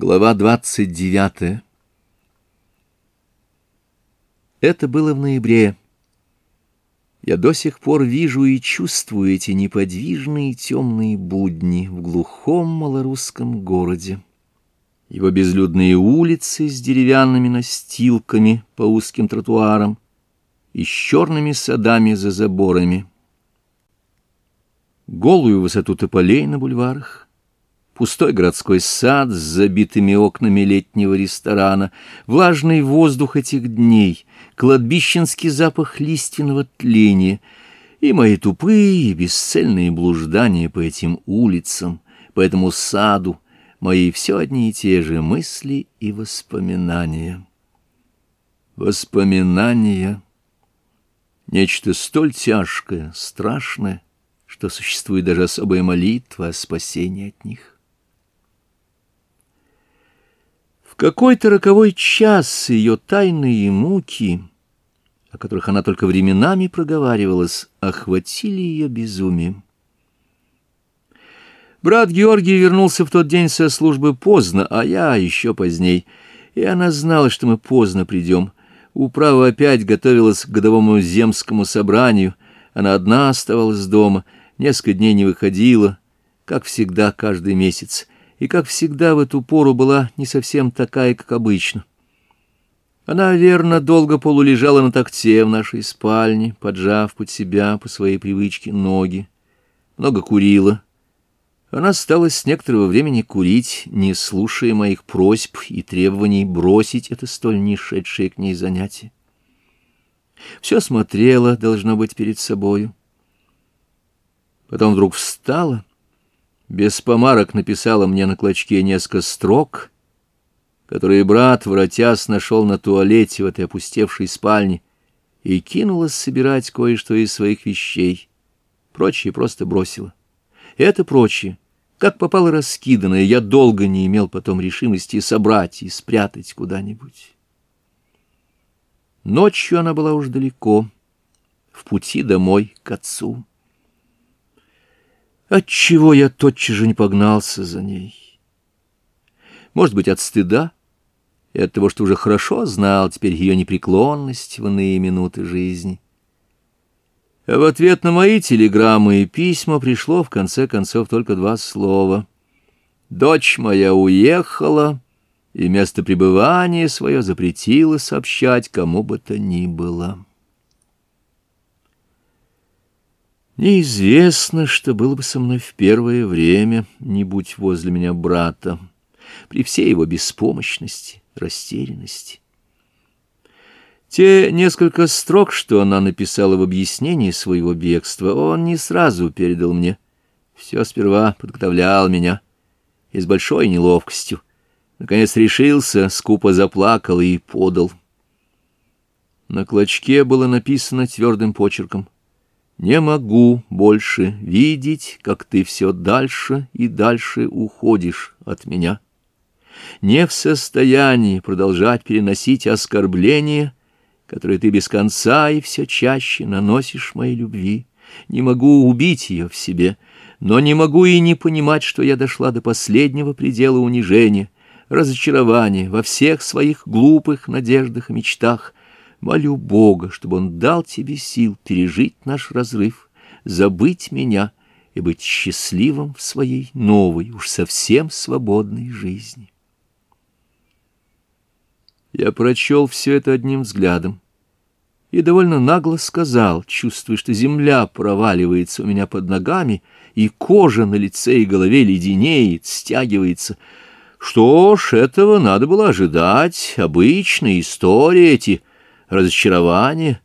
Глава 29. Это было в ноябре. Я до сих пор вижу и чувствую эти неподвижные темные будни в глухом малорусском городе. Его безлюдные улицы с деревянными настилками по узким тротуарам и с черными садами за заборами. Голую высоту тополей на бульварах — пустой городской сад с забитыми окнами летнего ресторана, влажный воздух этих дней, кладбищенский запах лиственного тления и мои тупые бесцельные блуждания по этим улицам, по этому саду, мои все одни и те же мысли и воспоминания. Воспоминания — нечто столь тяжкое, страшное, что существует даже особая молитва о спасении от них. какой-то роковой час ее тайные муки, о которых она только временами проговаривалась, охватили ее безумием. Брат Георгий вернулся в тот день со службы поздно, а я еще поздней, и она знала, что мы поздно придем. Управа опять готовилась к годовому земскому собранию, она одна оставалась дома, несколько дней не выходила, как всегда каждый месяц и, как всегда, в эту пору была не совсем такая, как обычно. Она, верно, долго полулежала на такте в нашей спальне, поджав под себя по своей привычке ноги. Много курила. Она стала с некоторого времени курить, не слушая моих просьб и требований бросить это столь не к ней занятие. Все смотрела, должно быть, перед собою. Потом вдруг встала без помарок написала мне на клочке несколько строк, которые брат, воротясь, нашел на туалете в этой опустевшей спальне, и кинулась собирать кое-что из своих вещей. Прочее просто бросила. И Это прочее, как попало раскиданное, я долго не имел потом решимости собрать и спрятать куда-нибудь. Ночью она была уж далеко, в пути домой к отцу. Отчего я тотчас же не погнался за ней? Может быть, от стыда и от того, что уже хорошо знал теперь ее непреклонность в иные минуты жизни. А в ответ на мои телеграммы и письма пришло, в конце концов, только два слова. «Дочь моя уехала, и место пребывания свое запретила сообщать кому бы то ни было». Неизвестно, что было бы со мной в первое время, не будь возле меня брата, при всей его беспомощности, растерянности. Те несколько строк, что она написала в объяснении своего бегства, он не сразу передал мне. Все сперва подготовлял меня и с большой неловкостью. Наконец решился, скупо заплакал и подал. На клочке было написано твердым почерком — не могу больше видеть, как ты все дальше и дальше уходишь от меня. Не в состоянии продолжать переносить оскорбления, которые ты без конца и все чаще наносишь моей любви. Не могу убить ее в себе, но не могу и не понимать, что я дошла до последнего предела унижения, разочарования во всех своих глупых надеждах и мечтах, Молю Бога, чтобы он дал тебе сил пережить наш разрыв, забыть меня и быть счастливым в своей новой, уж совсем свободной жизни. Я прочел все это одним взглядом и довольно нагло сказал, чувствуя, что земля проваливается у меня под ногами, и кожа на лице и голове леденеет, стягивается. Что ж, этого надо было ожидать. Обычные истории эти разочарование,